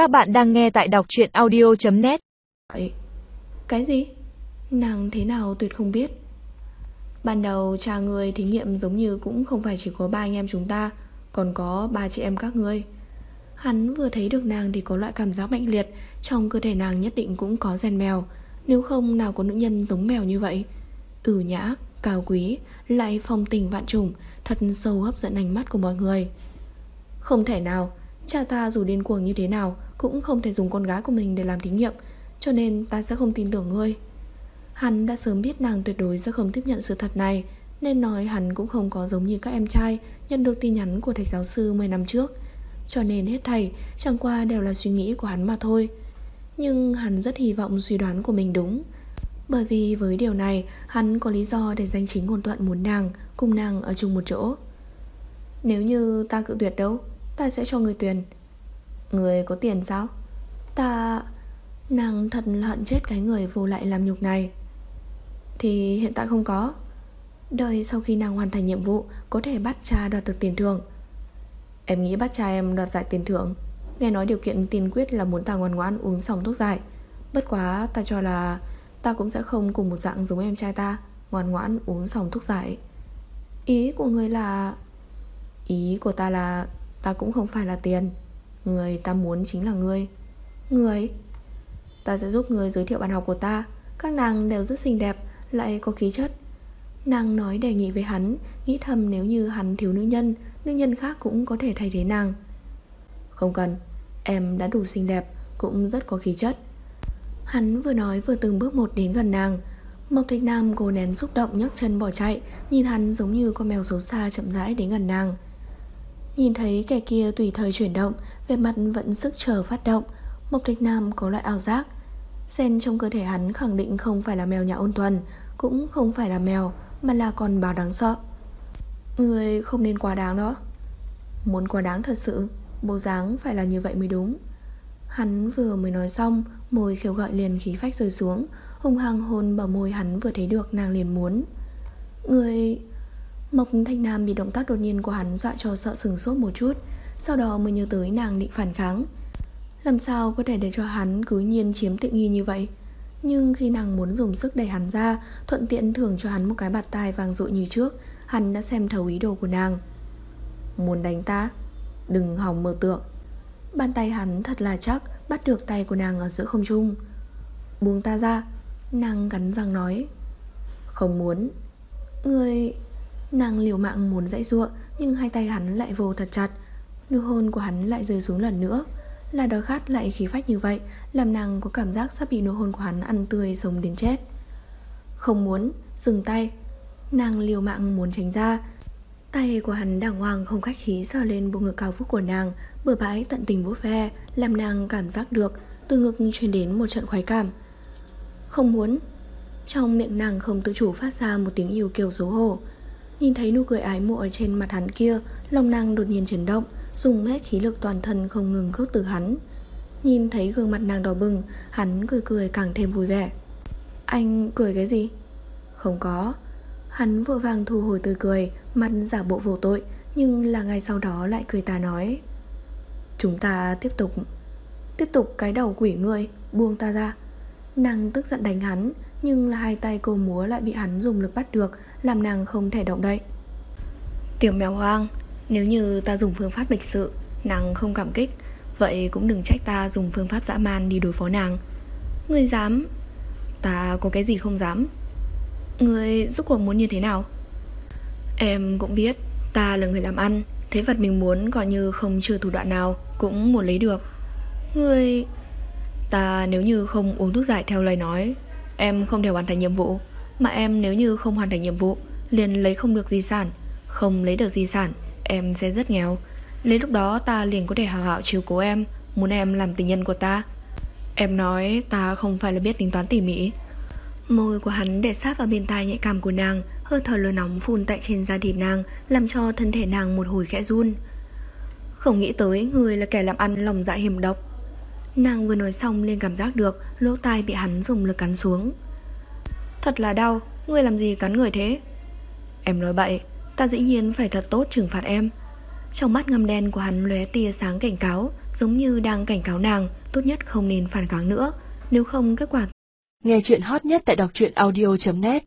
Các bạn đang nghe tại đọc truyện audio.net cái gì? Nàng thế nào tuyệt không biết. Ban đầu cha người thí nghiệm giống như cũng không phải chỉ có ba anh em chúng ta Còn có ba chị em các ngươi. Hắn vừa thấy được nàng thì có loại cảm giác mạnh liệt Trong cơ thể nàng nhất định cũng có rèn mèo Nếu không nào có nữ nhân giống mèo như vậy. Ử nhã, cao quý Lại phong tình vạn trùng Thật sâu hấp dẫn ánh mắt của mọi người. Không thể nào Cha ta dù điên cuồng như thế nào Cũng không thể dùng con gái của mình để làm thí nghiệm, Cho nên ta sẽ không tin tưởng ngươi. Hắn đã sớm biết nàng tuyệt đối sẽ không tiếp nhận sự thật này, Nên nói hắn cũng không có giống như các em trai Nhận được tin nhắn của thầy giáo sư 10 năm trước. Cho nên hết thầy, Chẳng qua đều là suy nghĩ của hắn mà thôi. Nhưng hắn rất hy vọng suy đoán của mình đúng. Bởi vì với điều này, Hắn có lý do để danh chính ngôn thuận muốn nàng Cùng nàng ở chung một chỗ. Nếu như ta cự tuyệt đâu Ta sẽ cho người tuyển. Người có tiền sao? Ta... Nàng thật hận chết cái người vô lại làm nhục này. Thì hiện tại không có. Đợi sau khi nàng hoàn thành nhiệm vụ, Có thể bắt cha đoạt được tiền thưởng. Em nghĩ bắt cha em đoạt giải tiền thưởng. Nghe nói điều kiện tiên quyết là muốn ta ngoan ngoãn uống xong thuốc giải. Bất quá ta cho là Ta cũng sẽ không cùng một dạng giống em trai ta, Ngoan ngoãn uống xong thuốc giải. Ý của người là, Ý của ta là Ta cũng không phải là tiền. Người ta muốn chính là ngươi. Người? Ta sẽ giúp người giới thiệu bạn học của ta. Các nàng đều rất xinh đẹp, Lại có khí chất. Nàng nói đề nghị với hắn, Nghĩ thầm nếu như hắn thiếu nữ nhân Nữ nhân khác cũng có thể thay thế nàng. Không cần, Em đã đủ xinh đẹp, Cũng rất có khí chất. Hắn vừa nói vừa từng bước một đến gần nàng. Mộc Thạch Nam cố nén xúc động nhấc chân bỏ chạy, Nhìn hắn giống như con mèo xấu xa chậm rãi đến gần nàng. Nhìn thấy kẻ kia tùy thời chuyển động Về mặt vẫn sức chờ phát động, Mộc Thạch Nam có loại ảo giác. Sen trong cơ thể hắn khẳng định không phải là mèo nhà ôn tuần, Cũng không phải là mèo, Mà là con báo đáng sợ. Người không nên quá đáng đó. Muốn quá đáng thật sự, Bộ dáng phải là như vậy mới đúng. Hắn vừa mới nói xong, Môi khiêu gọi liền khí phách rơi xuống, Hùng hăng hôn bờ môi hắn vừa thấy được nàng liền muốn. Người Mộc Thanh Nam bị động tác đột nhiên của hắn dọa cho sợ sừng sốt một chút, Sau đó mới nhớ tới nàng định phản kháng. Làm sao có thể để cho hắn cứ nhiên chiếm tiện nghi như vậy? Nhưng khi nàng muốn dùng sức đẩy hắn ra, Thuận tiện thưởng cho hắn một cái bạt tai vàng dội như trước, Hắn đã xem thấu ý đồ của nàng. Muốn đánh ta? Đừng hòng mơ tượng. Bàn tay hắn thật là chắc, Bắt được tay của nàng ở giữa không trung. Buông ta ra, Nàng cắn răng nói. Không muốn. Người... Nàng liều mạng muốn dãy ruộng Nhưng hai tay hắn lại vô thật chặt. Nụ hôn của hắn lại rơi xuống lần nữa. Là đói khát lại khí phách như vậy Làm nàng có cảm giác sắp bị nụ hôn của hắn ăn tươi sống đến chết. Không muốn, dừng tay. Nàng liều mạng muốn tránh ra. Tay của hắn đàng hoàng không khách khí sờ lên bộ ngực cao phúc của nàng Bừa bãi tận tình vuốt ve Làm nàng cảm giác được Từ ngực truyền đến một trận khoái cảm. Không muốn. Trong miệng nàng không tự chủ phát ra một tiếng yêu kiều xấu hổ. Nhìn thấy nụ cười ái mộ trên mặt hắn kia, Lòng nàng đột nhiên chấn động, Dùng hết khí lực toàn thân không ngừng khước từ hắn. Nhìn thấy gương mặt nàng đỏ bừng, Hắn cười cười càng thêm vui vẻ. Anh cười cái gì? Không có. Hắn vội vàng thu hồi từ cười, Mặt giả bộ vô tội, Nhưng là ngay sau đó lại cười ta nói. Chúng ta tiếp tục Tiếp tục cái đầu quỷ người Buông ta ra. Nàng tức giận đánh hắn nhưng là hai tay cô múa lại bị hắn dùng lực bắt được, Làm nàng không thể động đậy. Tiểu mèo hoang, Nếu như ta dùng phương pháp lịch sự, Nàng không cảm kích, Vậy cũng đừng trách ta dùng phương pháp dã man đi đối phó nàng. Người dám? Ta có cái gì không dám? Người rốt cuộc muốn như thế nào? Em cũng biết, Ta là người làm ăn, Thế vật mình muốn coi như không chưa thủ đoạn nào Cũng muốn lấy được. Người Ta nếu như không uống thuốc giải theo lời nói Em không thể hoàn thành nhiệm vụ. Mà em nếu như không hoàn thành nhiệm vụ, Liền lấy không được di sản. Không lấy được di sản, Em sẽ rất nghèo. Lấy lúc đó ta liền có thể hào hảo chiếu cố em, Muốn em làm tình nhân của ta. Em nói ta không phải là biết tính toán tỉ mỉ. Môi của hắn để sát vào bên tai nhạy cảm của nàng, Hơi thở lửa nóng phun tại trên da thịt nàng, Làm cho thân thể nàng một hồi khẽ run. Không nghĩ tới người là kẻ làm ăn lòng dạ hiểm độc. Nàng vừa nói xong liền cảm giác được Lỗ tai bị hắn dùng lực cắn xuống. Thật là đau Người làm gì cắn người thế? Em nói bậy, Ta dĩ nhiên phải thật tốt trừng phạt em. Trong mắt ngầm đen của hắn lóe tia sáng cảnh cáo, Giống như đang cảnh cáo nàng, Tốt nhất không nên phản kháng nữa. Nếu không, kết quả Nghe chuyện hot nhất tại đọc truyện audio.net